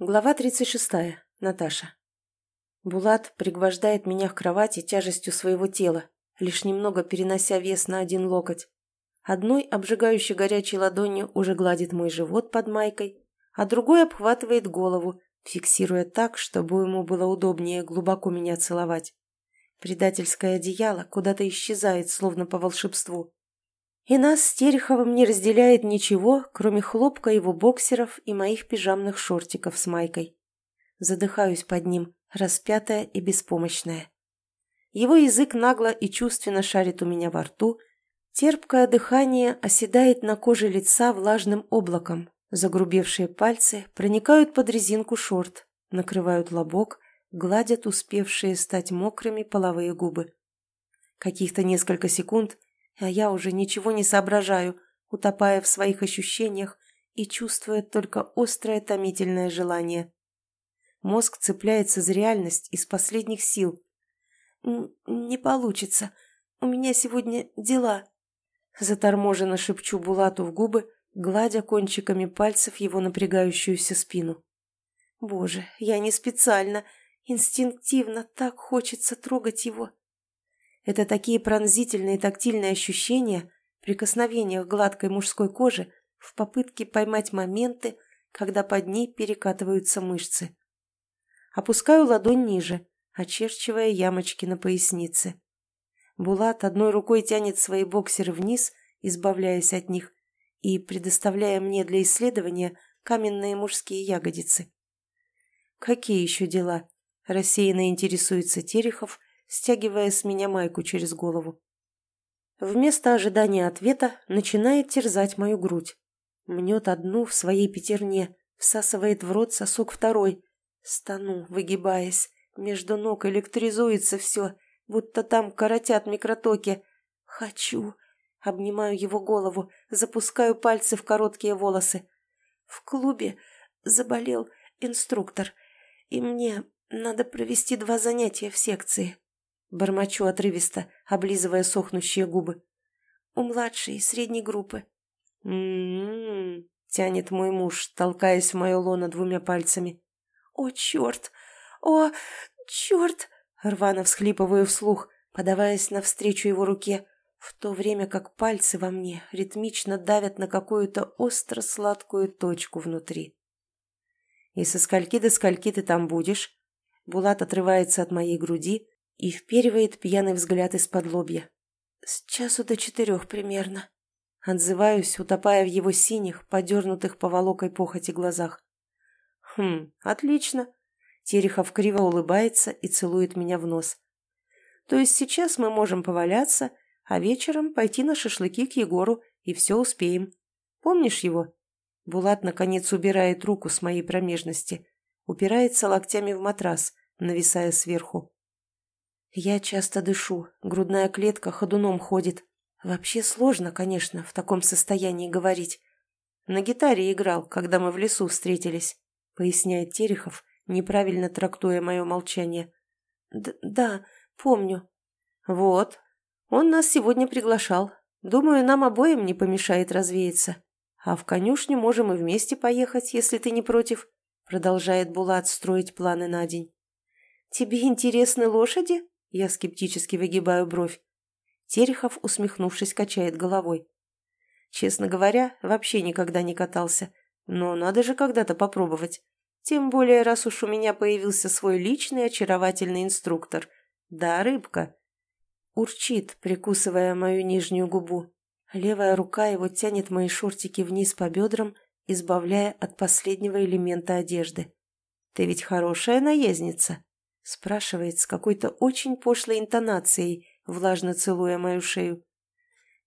Глава 36. Наташа. Булат пригвождает меня к кровати тяжестью своего тела, лишь немного перенося вес на один локоть. Одной обжигающей горячей ладонью уже гладит мой живот под майкой, а другой обхватывает голову, фиксируя так, чтобы ему было удобнее глубоко меня целовать. Предательское одеяло куда-то исчезает, словно по волшебству. И нас с Тереховым не разделяет ничего, кроме хлопка его боксеров и моих пижамных шортиков с майкой. Задыхаюсь под ним, распятая и беспомощная. Его язык нагло и чувственно шарит у меня во рту, терпкое дыхание оседает на коже лица влажным облаком, загрубевшие пальцы проникают под резинку шорт, накрывают лобок, гладят успевшие стать мокрыми половые губы. Каких-то несколько секунд а я уже ничего не соображаю, утопая в своих ощущениях и чувствуя только острое томительное желание. Мозг цепляется за реальность из последних сил. «Не получится. У меня сегодня дела». Заторможенно шепчу Булату в губы, гладя кончиками пальцев его напрягающуюся спину. «Боже, я не специально. Инстинктивно так хочется трогать его». Это такие пронзительные тактильные ощущения, прикосновения к гладкой мужской коже в попытке поймать моменты, когда под ней перекатываются мышцы. Опускаю ладонь ниже, очерчивая ямочки на пояснице. Булат одной рукой тянет свои боксеры вниз, избавляясь от них, и предоставляя мне для исследования каменные мужские ягодицы. «Какие еще дела?» – рассеянно интересуется Терехов, стягивая с меня майку через голову. Вместо ожидания ответа начинает терзать мою грудь. Мнет одну в своей пятерне, всасывает в рот сосок второй. Стану, выгибаясь. Между ног электризуется все, будто там коротят микротоки. Хочу. Обнимаю его голову, запускаю пальцы в короткие волосы. В клубе заболел инструктор, и мне надо провести два занятия в секции. Бормочу отрывисто, облизывая сохнущие губы. «У младшей, средней группы». «М-м-м», тянет мой муж, толкаясь в мое лоно двумя пальцами. «О, черт! О, черт!» Рвано всхлипываю вслух, подаваясь навстречу его руке, в то время как пальцы во мне ритмично давят на какую-то остро-сладкую точку внутри. «И со скольки до скольки ты там будешь?» Булат отрывается от моей груди, и вперивает пьяный взгляд из-под лобья. «С часу до четырех примерно». Отзываюсь, утопая в его синих, подернутых поволокой похоти глазах. «Хм, отлично». Терехов криво улыбается и целует меня в нос. «То есть сейчас мы можем поваляться, а вечером пойти на шашлыки к Егору, и все успеем. Помнишь его?» Булат, наконец, убирает руку с моей промежности, упирается локтями в матрас, нависая сверху. Я часто дышу, грудная клетка ходуном ходит. Вообще сложно, конечно, в таком состоянии говорить. На гитаре играл, когда мы в лесу встретились, поясняет Терехов, неправильно трактуя мое молчание. Д да, помню. Вот. Он нас сегодня приглашал. Думаю, нам обоим не помешает развеяться. А в конюшню можем и вместе поехать, если ты не против, продолжает Булат строить планы на день. Тебе интересны лошади? Я скептически выгибаю бровь. Терехов, усмехнувшись, качает головой. Честно говоря, вообще никогда не катался. Но надо же когда-то попробовать. Тем более, раз уж у меня появился свой личный очаровательный инструктор. Да, рыбка. Урчит, прикусывая мою нижнюю губу. Левая рука его тянет мои шортики вниз по бедрам, избавляя от последнего элемента одежды. «Ты ведь хорошая наездница?» Спрашивает с какой-то очень пошлой интонацией, влажно целуя мою шею.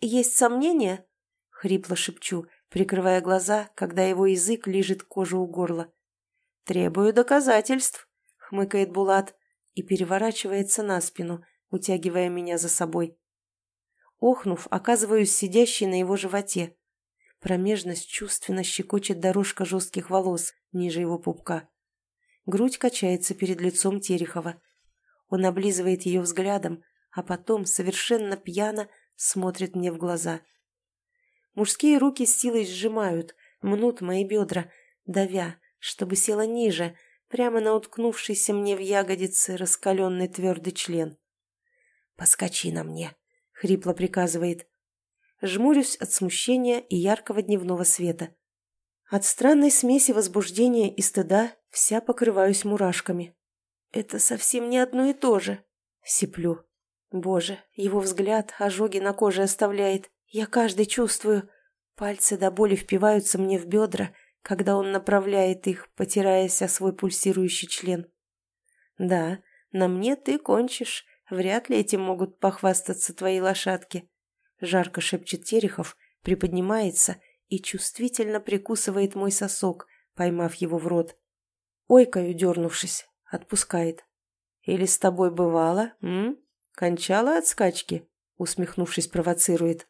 «Есть сомнения?» — хрипло шепчу, прикрывая глаза, когда его язык лижет кожу у горла. «Требую доказательств», — хмыкает Булат и переворачивается на спину, утягивая меня за собой. Охнув, оказываюсь сидящей на его животе. Промежность чувственно щекочет дорожка жестких волос ниже его пупка. Грудь качается перед лицом Терехова. Он облизывает ее взглядом, а потом совершенно пьяно смотрит мне в глаза. Мужские руки с силой сжимают, мнут мои бедра, давя, чтобы села ниже, прямо на уткнувшийся мне в ягодицы раскаленный твердый член. «Поскочи на мне», — хрипло приказывает. Жмурюсь от смущения и яркого дневного света. От странной смеси возбуждения и стыда вся покрываюсь мурашками. Это совсем не одно и то же. Сиплю. Боже, его взгляд ожоги на коже оставляет. Я каждый чувствую. Пальцы до боли впиваются мне в бедра, когда он направляет их, потираясь о свой пульсирующий член. Да, на мне ты кончишь. Вряд ли этим могут похвастаться твои лошадки. Жарко шепчет Терехов, приподнимается и чувствительно прикусывает мой сосок, поймав его в рот. Ойкаю, дернувшись, отпускает. «Или с тобой бывало, м? Кончала от скачки?» Усмехнувшись, провоцирует.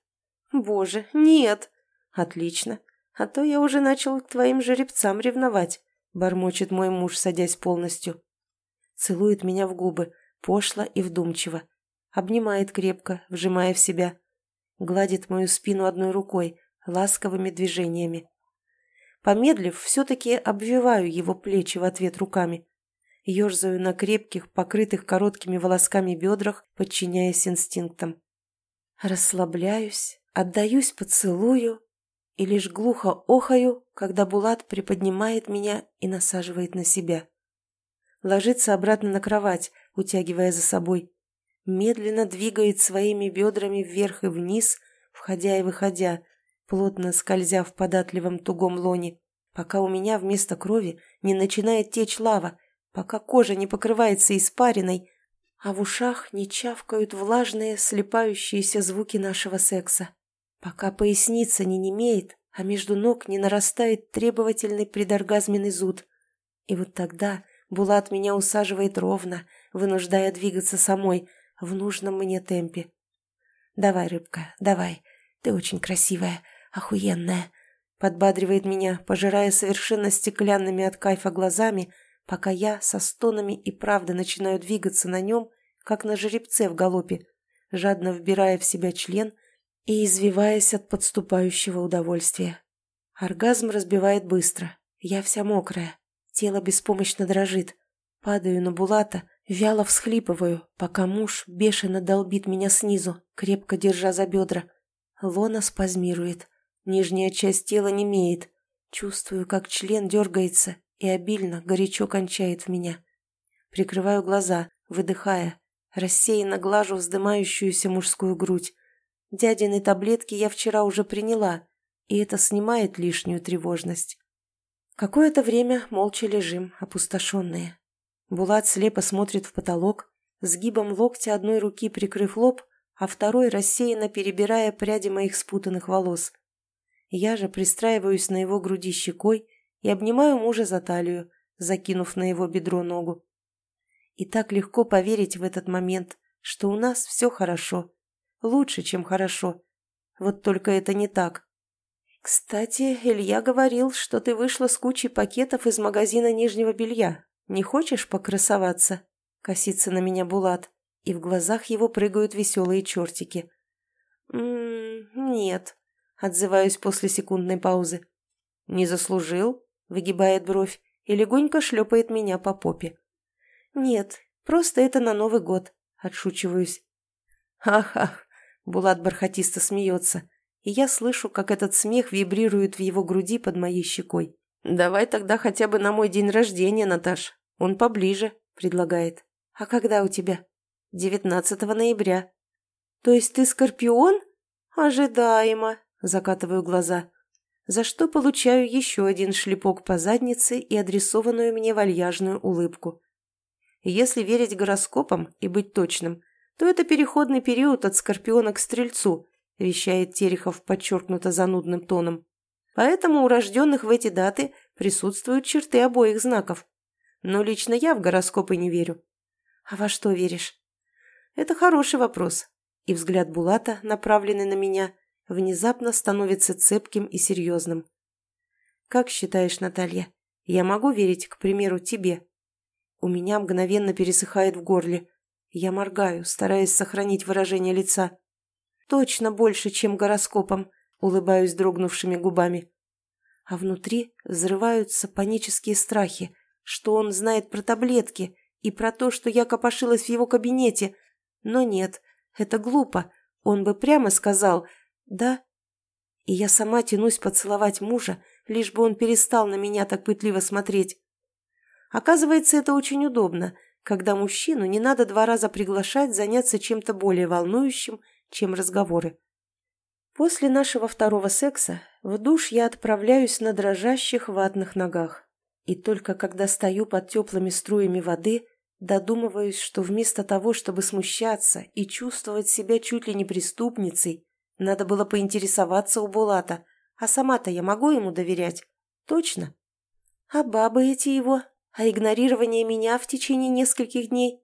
«Боже, нет!» «Отлично. А то я уже начал к твоим жеребцам ревновать», бормочет мой муж, садясь полностью. Целует меня в губы, пошло и вдумчиво. Обнимает крепко, вжимая в себя. Гладит мою спину одной рукой, ласковыми движениями. Помедлив, все-таки обвиваю его плечи в ответ руками. Ёрзаю на крепких, покрытых короткими волосками бедрах, подчиняясь инстинктам. Расслабляюсь, отдаюсь поцелую и лишь глухо охаю, когда Булат приподнимает меня и насаживает на себя. Ложится обратно на кровать, утягивая за собой. Медленно двигает своими бедрами вверх и вниз, входя и выходя, плотно скользя в податливом тугом лоне, пока у меня вместо крови не начинает течь лава, пока кожа не покрывается испариной, а в ушах не чавкают влажные, слепающиеся звуки нашего секса, пока поясница не немеет, а между ног не нарастает требовательный предоргазменный зуд. И вот тогда Булат меня усаживает ровно, вынуждая двигаться самой в нужном мне темпе. «Давай, рыбка, давай, ты очень красивая, охуенная», подбадривает меня, пожирая совершенно стеклянными от кайфа глазами, пока я со стонами и правда начинаю двигаться на нем, как на жеребце в галопе, жадно вбирая в себя член и извиваясь от подступающего удовольствия. Оргазм разбивает быстро, я вся мокрая, тело беспомощно дрожит, падаю на Булата, вяло всхлипываю, пока муж бешено долбит меня снизу, крепко держа за бедра. Лона спазмирует, нижняя часть тела немеет, чувствую, как член дергается и обильно, горячо кончает в меня. Прикрываю глаза, выдыхая, рассеянно глажу вздымающуюся мужскую грудь. Дядины таблетки я вчера уже приняла, и это снимает лишнюю тревожность. Какое-то время молча лежим, опустошенные. Булат слепо смотрит в потолок, сгибом локтя одной руки прикрыв лоб, а второй рассеянно перебирая пряди моих спутанных волос. Я же пристраиваюсь на его груди щекой и обнимаю мужа за талию, закинув на его бедро ногу. И так легко поверить в этот момент, что у нас все хорошо. Лучше, чем хорошо. Вот только это не так. Кстати, Илья говорил, что ты вышла с кучей пакетов из магазина нижнего белья. Не хочешь покрасоваться? Косится на меня Булат, и в глазах его прыгают веселые чертики. «М -м, нет», — отзываюсь после секундной паузы. «Не заслужил?» выгибает бровь и легонько шлепает меня по попе. «Нет, просто это на Новый год», — отшучиваюсь. «Ах-ах!» — Булат бархатисто смеется, и я слышу, как этот смех вибрирует в его груди под моей щекой. «Давай тогда хотя бы на мой день рождения, Наташ. Он поближе», — предлагает. «А когда у тебя?» «Девятнадцатого ноября». «То есть ты скорпион?» «Ожидаемо», — закатываю глаза за что получаю еще один шлепок по заднице и адресованную мне вальяжную улыбку. Если верить гороскопам и быть точным, то это переходный период от Скорпиона к Стрельцу, вещает Терехов подчеркнуто занудным тоном. Поэтому у рожденных в эти даты присутствуют черты обоих знаков. Но лично я в гороскопы не верю. А во что веришь? Это хороший вопрос. И взгляд Булата, направленный на меня, внезапно становится цепким и серьезным. «Как считаешь, Наталья, я могу верить, к примеру, тебе?» У меня мгновенно пересыхает в горле. Я моргаю, стараясь сохранить выражение лица. «Точно больше, чем гороскопом», — улыбаюсь дрогнувшими губами. а внутри взрываются панические страхи, что он знает про таблетки и про то, что я копошилась в его кабинете. Но нет, это глупо. Он бы прямо сказал «да». И я сама тянусь поцеловать мужа, лишь бы он перестал на меня так пытливо смотреть. Оказывается, это очень удобно, когда мужчину не надо два раза приглашать заняться чем-то более волнующим, чем разговоры. После нашего второго секса в душ я отправляюсь на дрожащих ватных ногах. И только когда стою под теплыми струями воды, додумываюсь, что вместо того, чтобы смущаться и чувствовать себя чуть ли не преступницей, надо было поинтересоваться у Булата, а сама-то я могу ему доверять? Точно? А бабы эти его? А игнорирование меня в течение нескольких дней?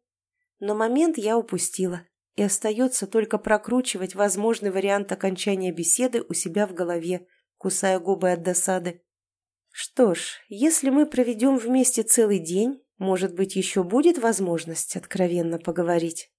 Но момент я упустила и остается только прокручивать возможный вариант окончания беседы у себя в голове, кусая губы от досады. Что ж, если мы проведем вместе целый день, может быть, еще будет возможность откровенно поговорить.